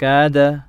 كاد